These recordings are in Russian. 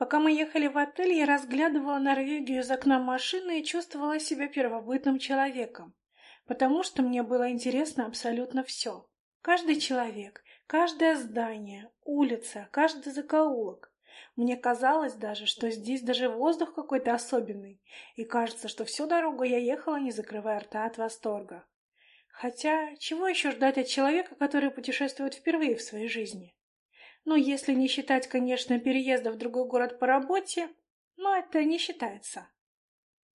Пока мы ехали в отель, я разглядывала Норвегию из окна машины и чувствовала себя первобытным человеком, потому что мне было интересно абсолютно все. Каждый человек, каждое здание, улица, каждый закоулок. Мне казалось даже, что здесь даже воздух какой-то особенный, и кажется, что всю дорогу я ехала, не закрывая рта от восторга. Хотя, чего еще ждать от человека, который путешествует впервые в своей жизни? Ну, если не считать, конечно, переезда в другой город по работе, но это не считается.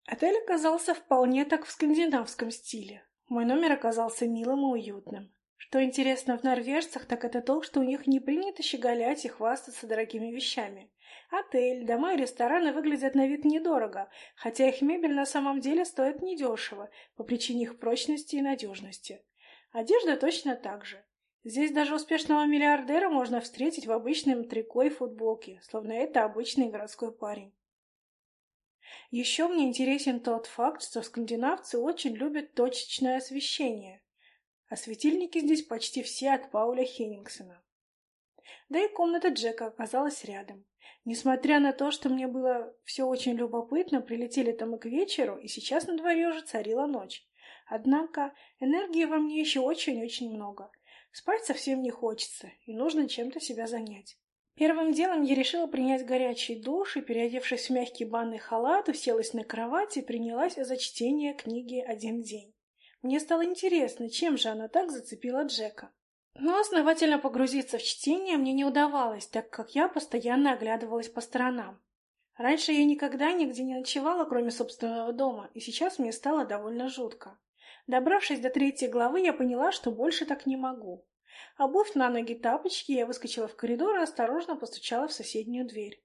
Отель оказался вполне так в скандинавском стиле. Мой номер оказался милым и уютным. Что интересно в норвежцах, так это то, что у них не принято щеголять и хвастаться дорогими вещами. Отель, дома и рестораны выглядят на вид недорого, хотя их мебель на самом деле стоит недешево, по причине их прочности и надежности. Одежда точно так же. Здесь даже успешного миллиардера можно встретить в обычном трико и футболке, словно это обычный городской парень. Еще мне интересен тот факт, что скандинавцы очень любят точечное освещение, а светильники здесь почти все от Пауля Хеннингсона. Да и комната Джека оказалась рядом. Несмотря на то, что мне было все очень любопытно, прилетели там и к вечеру, и сейчас на дворе уже царила ночь. Однако энергии во мне еще очень-очень много — Спать совсем не хочется, и нужно чем-то себя занять. Первым делом я решила принять горячий душ и, переодевшись в мягкий банный халат, уселась на кровати и принялась за чтение книги «Один день». Мне стало интересно, чем же она так зацепила Джека. Но основательно погрузиться в чтение мне не удавалось, так как я постоянно оглядывалась по сторонам. Раньше я никогда нигде не ночевала, кроме собственного дома, и сейчас мне стало довольно жутко. Добравшись до третьей главы, я поняла, что больше так не могу. Обувь на ноги тапочки, я выскочила в коридор и осторожно постучала в соседнюю дверь.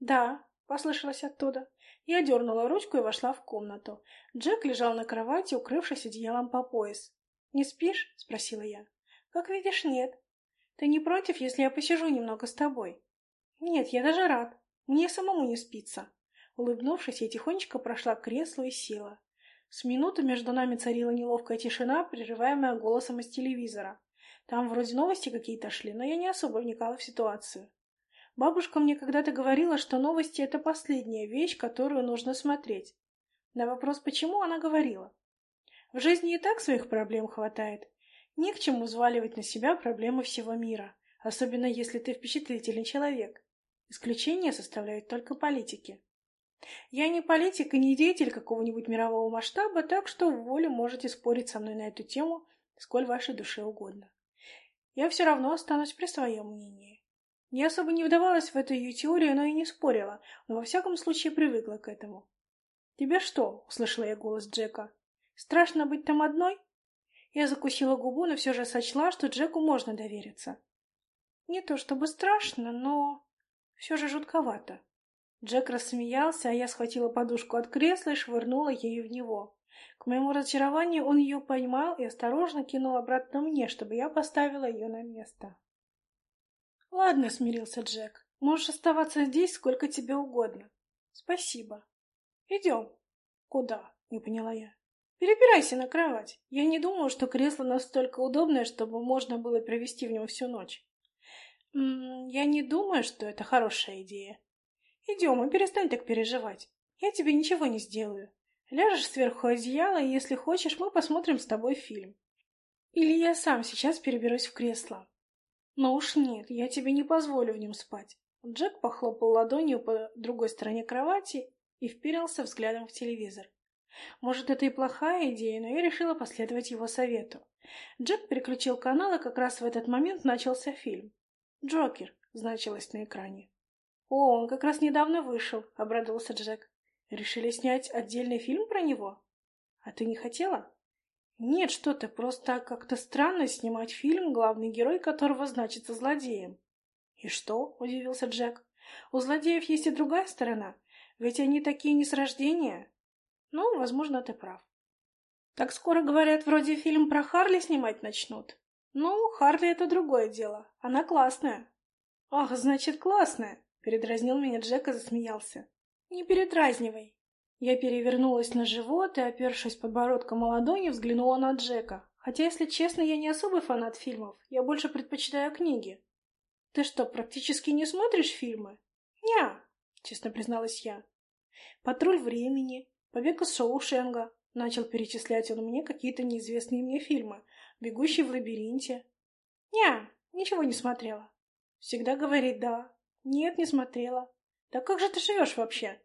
«Да», — послышалось оттуда. Я дернула ручку и вошла в комнату. Джек лежал на кровати, укрывшись одеялом по пояс. «Не спишь?» — спросила я. «Как видишь, нет. Ты не против, если я посижу немного с тобой?» «Нет, я даже рад. Мне самому не спится». Улыбнувшись, я тихонечко прошла к креслу и села. С минуты между нами царила неловкая тишина, прерываемая голосом из телевизора. Там вроде новости какие-то шли, но я не особо вникала в ситуацию. Бабушка мне когда-то говорила, что новости — это последняя вещь, которую нужно смотреть. На вопрос «почему?» она говорила. В жизни и так своих проблем хватает. Не к чему взваливать на себя проблемы всего мира, особенно если ты впечатлительный человек. Исключение составляют только политики. Я не политик и не деятель какого-нибудь мирового масштаба, так что в воле можете спорить со мной на эту тему, сколь вашей душе угодно. Я все равно останусь при своем мнении. Я особо не вдавалась в эту ее теорию, но и не спорила, но во всяком случае привыкла к этому. «Тебе что?» — услышала я голос Джека. «Страшно быть там одной?» Я закусила губу, но все же сочла, что Джеку можно довериться. Не то чтобы страшно, но все же жутковато. Джек рассмеялся, а я схватила подушку от кресла и швырнула ею в него. К моему разочарованию он ее поймал и осторожно кинул обратно мне, чтобы я поставила ее на место. «Ладно», — смирился Джек, — «можешь оставаться здесь сколько тебе угодно». «Спасибо». «Идем». «Куда?» — не поняла я. «Перебирайся на кровать. Я не думаю, что кресло настолько удобное, чтобы можно было провести в нем всю ночь». «М -м, «Я не думаю, что это хорошая идея», Идем и перестань так переживать. Я тебе ничего не сделаю. Ляжешь сверху одеяла, и если хочешь, мы посмотрим с тобой фильм. Или я сам сейчас переберусь в кресло. Но уж нет, я тебе не позволю в нем спать. Джек похлопал ладонью по другой стороне кровати и вперился взглядом в телевизор. Может, это и плохая идея, но я решила последовать его совету. Джек переключил канал, и как раз в этот момент начался фильм. «Джокер» значилось на экране. «О, он как раз недавно вышел», — обрадовался Джек. «Решили снять отдельный фильм про него? А ты не хотела?» «Нет, что ты, просто как-то странно снимать фильм, главный герой которого значится злодеем». «И что?» — удивился Джек. «У злодеев есть и другая сторона, ведь они такие не с рождения». «Ну, возможно, ты прав». «Так скоро, говорят, вроде фильм про Харли снимать начнут». «Ну, Харли — это другое дело. Она классная». «Ах, значит, классная. Передразнил меня Джек и засмеялся. «Не передразнивай!» Я перевернулась на живот и, опершись подбородком о ладони, взглянула на Джека. Хотя, если честно, я не особый фанат фильмов. Я больше предпочитаю книги. «Ты что, практически не смотришь фильмы?» «Ня!» честно призналась я. «Патруль времени», «Побег из Шоушенга», — начал перечислять он мне какие-то неизвестные мне фильмы, «Бегущий в лабиринте». «Не, ничего не смотрела». Всегда говорит «да». «Нет, не смотрела». «Да как же ты живешь вообще?»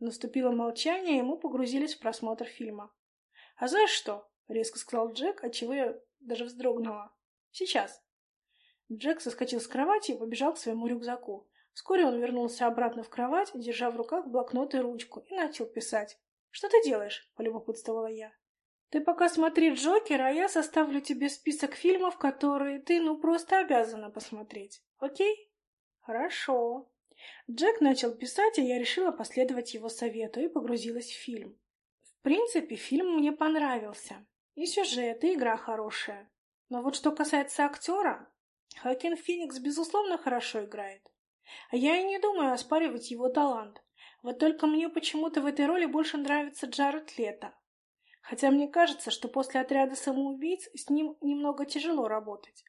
Наступило молчание, и мы погрузились в просмотр фильма. «А знаешь что?» — резко сказал Джек, отчего я даже вздрогнула. «Сейчас». Джек соскочил с кровати и побежал к своему рюкзаку. Вскоре он вернулся обратно в кровать, держа в руках блокнот и ручку, и начал писать. «Что ты делаешь?» — полюбопытствовала я. «Ты пока смотри Джокера, а я составлю тебе список фильмов, которые ты, ну, просто обязана посмотреть. Окей?» «Хорошо». Джек начал писать, и я решила последовать его совету и погрузилась в фильм. В принципе, фильм мне понравился. И сюжет, и игра хорошая. Но вот что касается актера, Хакин Феникс, безусловно, хорошо играет. А я и не думаю оспаривать его талант. Вот только мне почему-то в этой роли больше нравится Джаред Лето. Хотя мне кажется, что после отряда самоубийц с ним немного тяжело работать.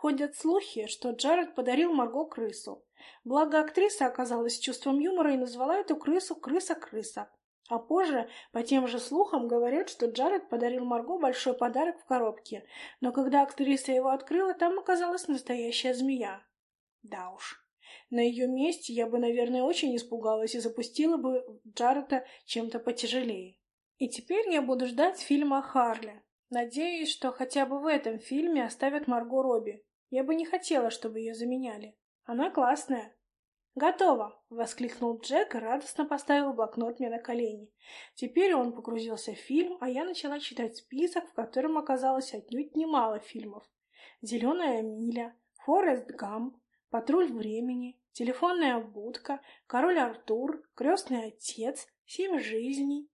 Ходят слухи, что Джаред подарил Марго крысу. Благо актриса оказалась чувством юмора и назвала эту крысу «крыса-крыса». А позже, по тем же слухам, говорят, что Джаред подарил Марго большой подарок в коробке, но когда актриса его открыла, там оказалась настоящая змея. Да уж. На ее месте я бы, наверное, очень испугалась и запустила бы Джареда чем-то потяжелее. И теперь я буду ждать фильма Харли. Надеюсь, что хотя бы в этом фильме оставят Марго Робби. Я бы не хотела, чтобы ее заменяли. Она классная. «Готово!» — воскликнул Джек и радостно поставил блокнот мне на колени. Теперь он погрузился в фильм, а я начала читать список, в котором оказалось отнюдь немало фильмов. «Зеленая миля», «Форест Гамп», «Патруль времени», «Телефонная будка», «Король Артур», «Крестный отец», «Семь жизней»,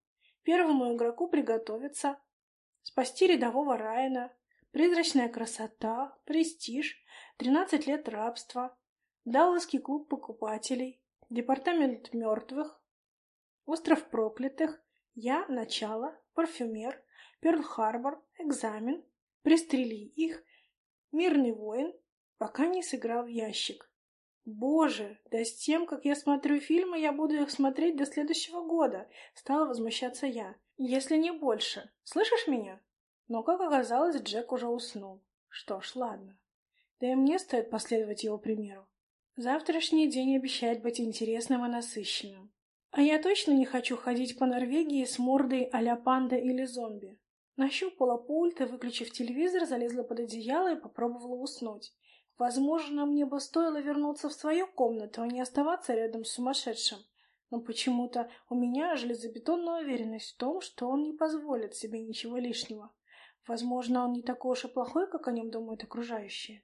«Первому игроку приготовиться», «Спасти рядового Райана», «Призрачная красота», «Престиж», «Тринадцать лет рабства», «Далласский клуб покупателей», «Департамент мертвых», «Остров проклятых», «Я. Начало», «Парфюмер», «Перл-Харбор», «Экзамен», «Пристрели их», «Мирный воин», пока не сыграл в ящик. Боже, да с тем, как я смотрю фильмы, я буду их смотреть до следующего года, стала возмущаться я. Если не больше. Слышишь меня? Но, как оказалось, Джек уже уснул. Что ж, ладно. Да и мне стоит последовать его примеру. Завтрашний день обещает быть интересным и насыщенным. А я точно не хочу ходить по Норвегии с мордой а-ля панда или зомби. Нащупала пульт и, выключив телевизор, залезла под одеяло и попробовала уснуть. Возможно, мне бы стоило вернуться в свою комнату, а не оставаться рядом с сумасшедшим. Но почему-то у меня железобетонная уверенность в том, что он не позволит себе ничего лишнего. Возможно, он не такой уж и плохой, как о нем думают окружающие.